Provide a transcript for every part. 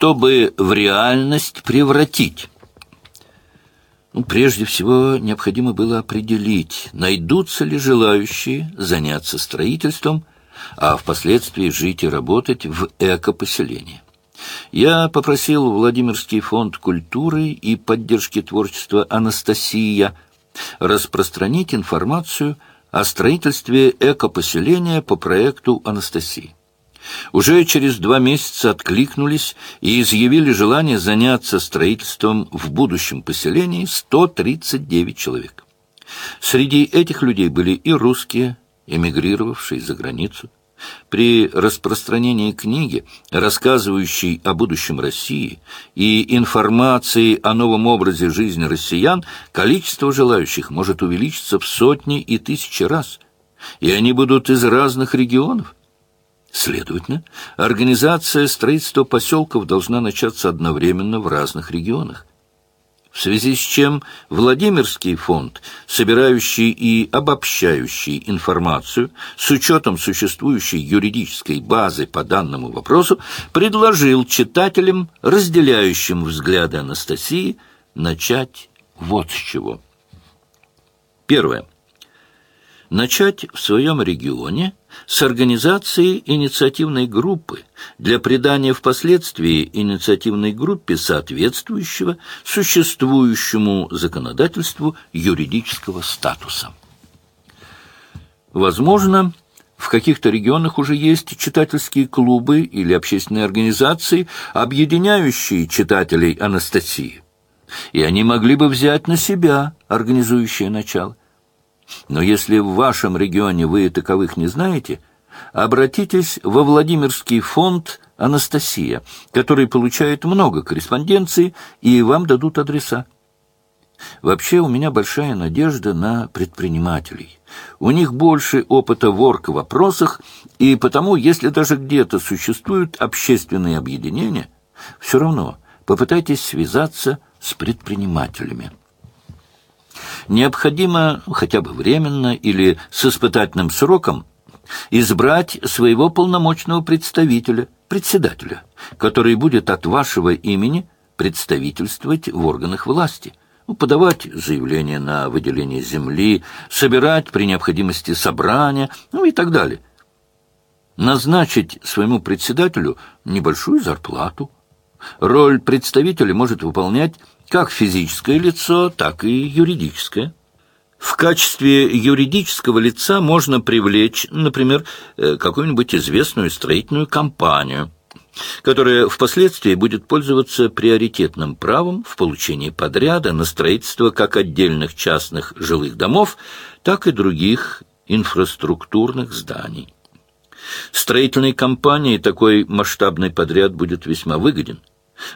чтобы в реальность превратить. Ну, прежде всего, необходимо было определить, найдутся ли желающие заняться строительством, а впоследствии жить и работать в экопоселении. Я попросил Владимирский фонд культуры и поддержки творчества «Анастасия» распространить информацию о строительстве экопоселения по проекту «Анастасии». Уже через два месяца откликнулись и изъявили желание заняться строительством в будущем поселении 139 человек. Среди этих людей были и русские, эмигрировавшие за границу, при распространении книги, рассказывающей о будущем России и информации о новом образе жизни россиян, количество желающих может увеличиться в сотни и тысячи раз, и они будут из разных регионов. Следовательно, организация строительства поселков должна начаться одновременно в разных регионах в связи с чем Владимирский фонд, собирающий и обобщающий информацию с учетом существующей юридической базы по данному вопросу, предложил читателям, разделяющим взгляды Анастасии, начать вот с чего. Первое начать в своем регионе с организации инициативной группы для придания впоследствии инициативной группе соответствующего существующему законодательству юридического статуса. Возможно, в каких-то регионах уже есть читательские клубы или общественные организации, объединяющие читателей Анастасии. И они могли бы взять на себя организующее начало. Но если в вашем регионе вы таковых не знаете, обратитесь во Владимирский фонд «Анастасия», который получает много корреспонденции, и вам дадут адреса. Вообще у меня большая надежда на предпринимателей. У них больше опыта в орг-вопросах, и потому, если даже где-то существуют общественные объединения, все равно попытайтесь связаться с предпринимателями необходимо хотя бы временно или с испытательным сроком избрать своего полномочного представителя, председателя, который будет от вашего имени представительствовать в органах власти, ну, подавать заявление на выделение земли, собирать при необходимости собрания, ну и так далее. Назначить своему председателю небольшую зарплату. Роль представителя может выполнять как физическое лицо, так и юридическое. В качестве юридического лица можно привлечь, например, э, какую-нибудь известную строительную компанию, которая впоследствии будет пользоваться приоритетным правом в получении подряда на строительство как отдельных частных жилых домов, так и других инфраструктурных зданий. Строительной компании такой масштабный подряд будет весьма выгоден –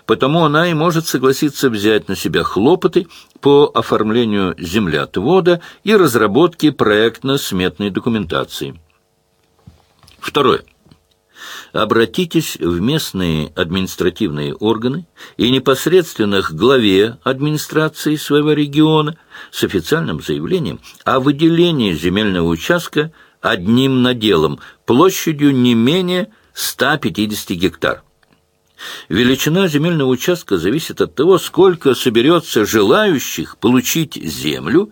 Потому она и может согласиться взять на себя хлопоты по оформлению землеотвода и разработке проектно-сметной документации. Второе. Обратитесь в местные административные органы и непосредственно к главе администрации своего региона с официальным заявлением о выделении земельного участка одним наделом площадью не менее 150 гектар. Величина земельного участка зависит от того, сколько соберется желающих получить землю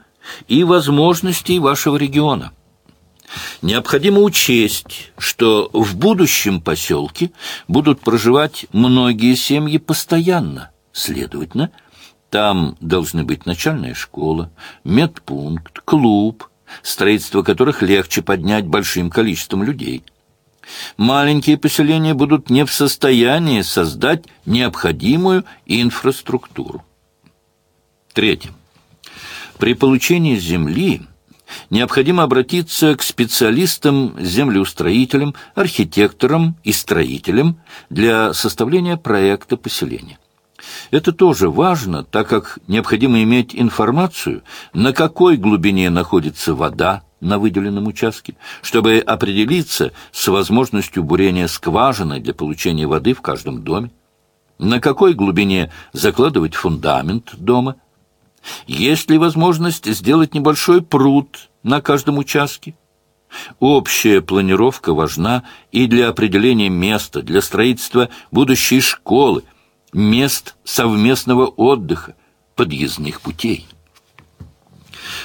и возможностей вашего региона. Необходимо учесть, что в будущем поселке будут проживать многие семьи постоянно. Следовательно, там должны быть начальная школа, медпункт, клуб, строительство которых легче поднять большим количеством людей – маленькие поселения будут не в состоянии создать необходимую инфраструктуру. Третье. При получении земли необходимо обратиться к специалистам-землеустроителям, архитекторам и строителям для составления проекта поселения. Это тоже важно, так как необходимо иметь информацию, на какой глубине находится вода, на выделенном участке, чтобы определиться с возможностью бурения скважины для получения воды в каждом доме, на какой глубине закладывать фундамент дома, есть ли возможность сделать небольшой пруд на каждом участке. Общая планировка важна и для определения места, для строительства будущей школы, мест совместного отдыха, подъездных путей.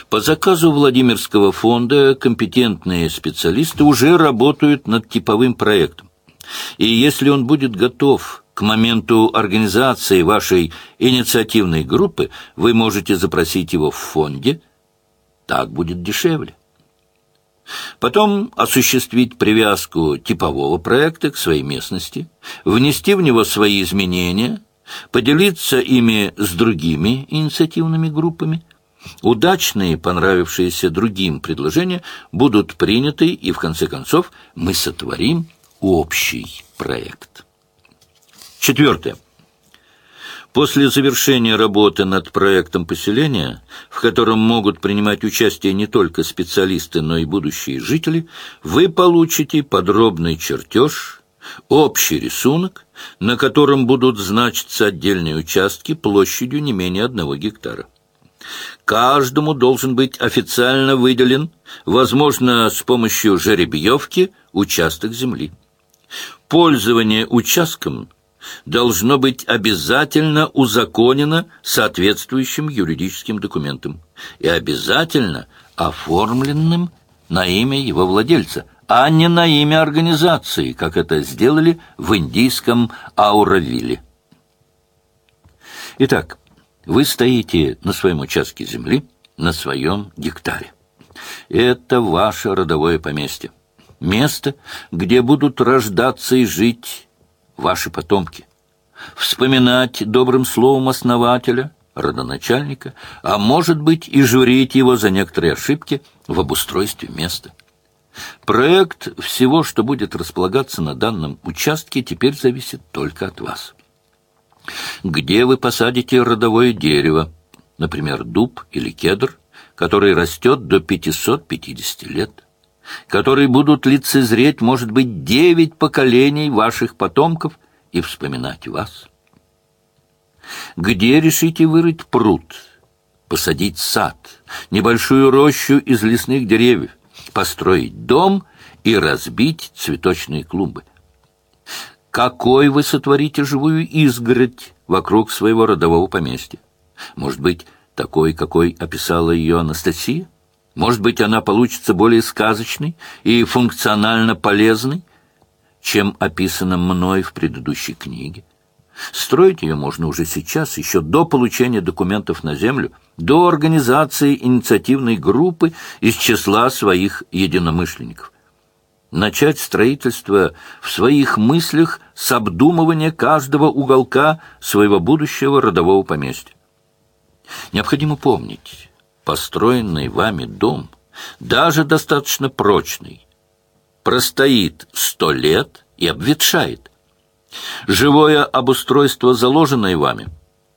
По заказу Владимирского фонда компетентные специалисты уже работают над типовым проектом. И если он будет готов к моменту организации вашей инициативной группы, вы можете запросить его в фонде. Так будет дешевле. Потом осуществить привязку типового проекта к своей местности, внести в него свои изменения, поделиться ими с другими инициативными группами. Удачные, понравившиеся другим предложения будут приняты, и в конце концов мы сотворим общий проект. Четвертое. После завершения работы над проектом поселения, в котором могут принимать участие не только специалисты, но и будущие жители, вы получите подробный чертеж, общий рисунок, на котором будут значиться отдельные участки площадью не менее одного гектара. Каждому должен быть официально выделен, возможно, с помощью жеребьевки, участок земли. Пользование участком должно быть обязательно узаконено соответствующим юридическим документом и обязательно оформленным на имя его владельца, а не на имя организации, как это сделали в индийском Ауравиле. Итак, вы стоите на своем участке земли, на своем гектаре. Это ваше родовое поместье. Место, где будут рождаться и жить ваши потомки. Вспоминать добрым словом основателя, родоначальника, а может быть и журить его за некоторые ошибки в обустройстве места. Проект всего, что будет располагаться на данном участке, теперь зависит только от вас. Где вы посадите родовое дерево, например, дуб или кедр, который растет до 550 лет? которые будут лицезреть, может быть, девять поколений ваших потомков и вспоминать вас. Где решите вырыть пруд, посадить сад, небольшую рощу из лесных деревьев, построить дом и разбить цветочные клумбы? Какой вы сотворите живую изгородь вокруг своего родового поместья? Может быть, такой, какой описала ее Анастасия? Может быть, она получится более сказочной и функционально полезной, чем описано мной в предыдущей книге. Строить ее можно уже сейчас, еще до получения документов на землю, до организации инициативной группы из числа своих единомышленников. Начать строительство в своих мыслях с обдумывания каждого уголка своего будущего родового поместья. Необходимо помнить, построенный вами дом, даже достаточно прочный, простоит сто лет и обветшает. Живое обустройство, заложенное вами,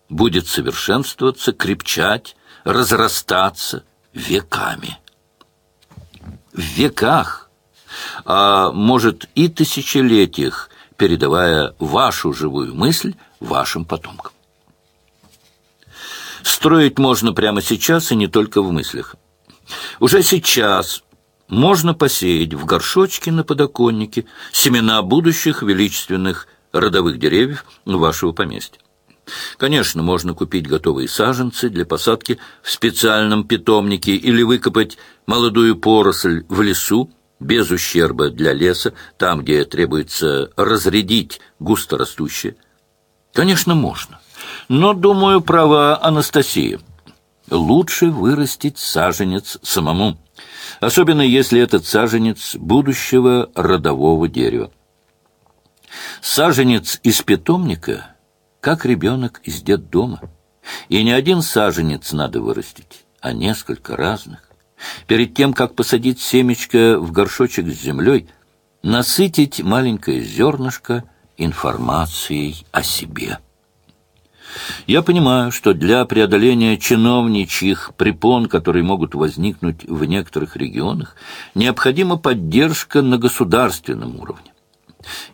будет совершенствоваться, крепчать, разрастаться веками. В веках, а может и тысячелетиях, передавая вашу живую мысль вашим потомкам. Строить можно прямо сейчас и не только в мыслях. Уже сейчас можно посеять в горшочке на подоконнике семена будущих величественных родовых деревьев вашего поместья. Конечно, можно купить готовые саженцы для посадки в специальном питомнике или выкопать молодую поросль в лесу без ущерба для леса, там, где требуется разрядить густорастущее. Конечно, можно. Но, думаю, права Анастасия. Лучше вырастить саженец самому, особенно если этот саженец будущего родового дерева. Саженец из питомника, как ребенок из детдома. И не один саженец надо вырастить, а несколько разных. Перед тем, как посадить семечко в горшочек с землей, насытить маленькое зернышко информацией о себе. Я понимаю, что для преодоления чиновничьих препон, которые могут возникнуть в некоторых регионах, необходима поддержка на государственном уровне.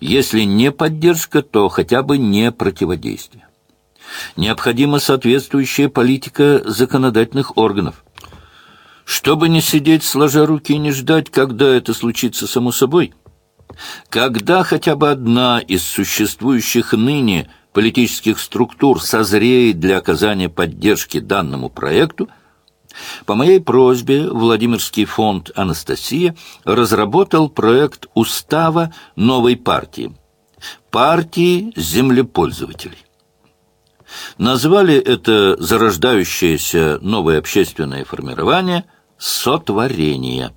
Если не поддержка, то хотя бы не противодействие. Необходима соответствующая политика законодательных органов. Чтобы не сидеть сложа руки и не ждать, когда это случится само собой, когда хотя бы одна из существующих ныне политических структур созреет для оказания поддержки данному проекту, по моей просьбе Владимирский фонд «Анастасия» разработал проект устава новой партии – партии землепользователей. Назвали это зарождающееся новое общественное формирование «сотворение».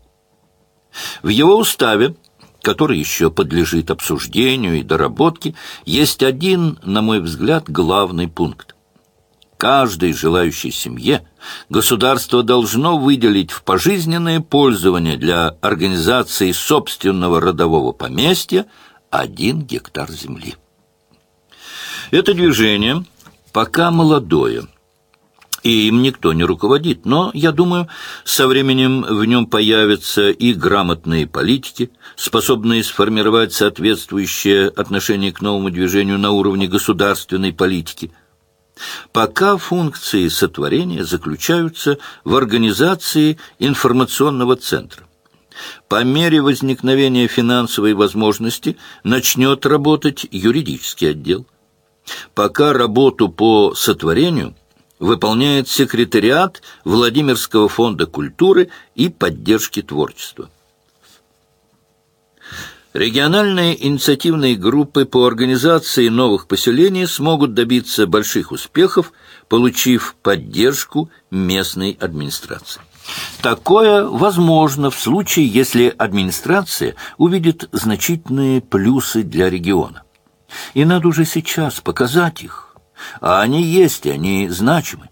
В его уставе, который еще подлежит обсуждению и доработке, есть один, на мой взгляд, главный пункт. Каждой желающей семье государство должно выделить в пожизненное пользование для организации собственного родового поместья один гектар земли. Это движение пока молодое, и им никто не руководит, но, я думаю, со временем в нем появятся и грамотные политики, способные сформировать соответствующее отношение к новому движению на уровне государственной политики. Пока функции сотворения заключаются в организации информационного центра. По мере возникновения финансовой возможности начнет работать юридический отдел. Пока работу по сотворению выполняет секретариат Владимирского фонда культуры и поддержки творчества. Региональные инициативные группы по организации новых поселений смогут добиться больших успехов, получив поддержку местной администрации. Такое возможно в случае, если администрация увидит значительные плюсы для региона. И надо уже сейчас показать их. А они есть, они значимы.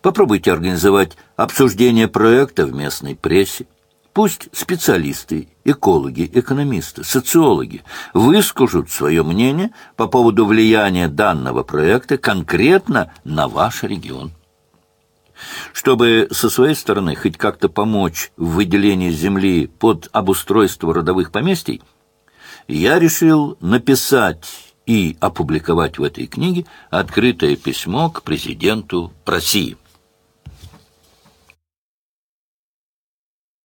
Попробуйте организовать обсуждение проекта в местной прессе. Пусть специалисты, экологи, экономисты, социологи выскажут свое мнение по поводу влияния данного проекта конкретно на ваш регион. Чтобы со своей стороны хоть как-то помочь в выделении земли под обустройство родовых поместий, я решил написать и опубликовать в этой книге открытое письмо к президенту России.